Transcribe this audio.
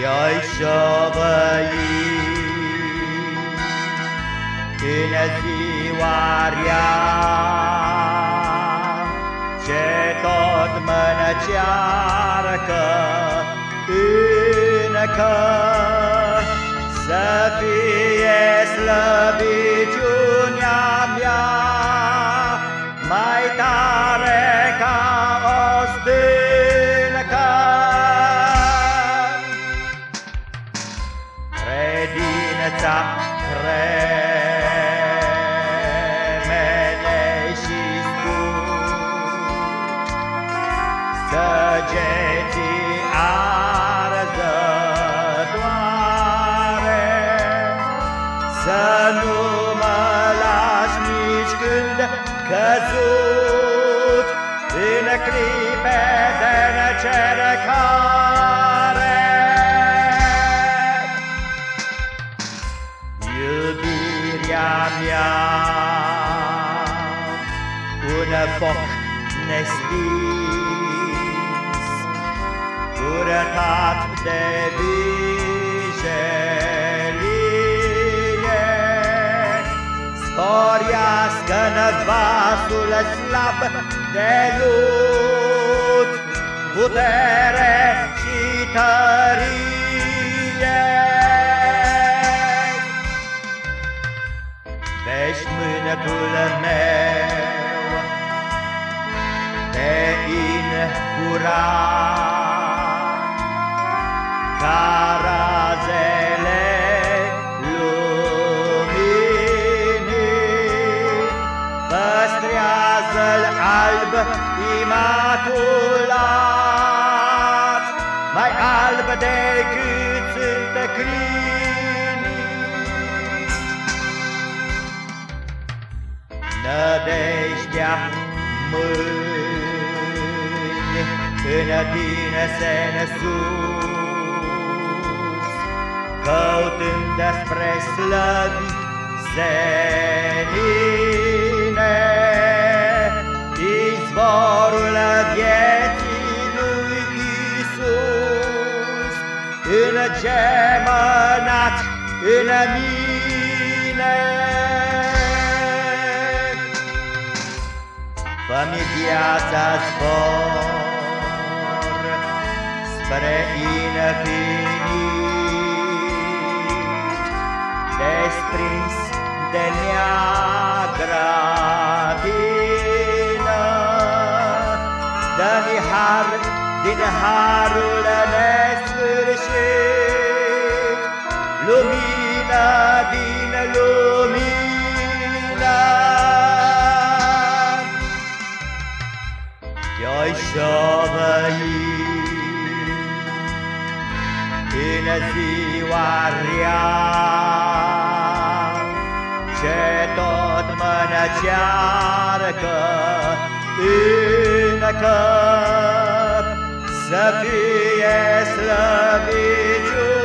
te-ai șovăit în ziua rea, ce tot mă încearcă încă să fie slăbiciunea mea. Mai tare Credința cremene și spun Săgeții arzătoare Să nu mă lași nici când căzut În clipe de încercare mea. Un foc nestins Curătat de vijelie. Sporiască-n vasul slab de lut Putere și tărie incurat ca razele luminii, păstrează-l alb imaculat, mai alb decât sunt crinii. Nădejdea mâini în tine se sus, Căutând spre slăbi senine, Izvorul vieții lui Iisus, Îngemănat în mine. Fă-mi viața zbor spre infinit, Desprins de neagra tină. Dă-mi har din harul nesfârșit, Lumină din lumină. Te-ai șovăit în ziua rea, Ce tot mă încearcă încă Să fie slăbit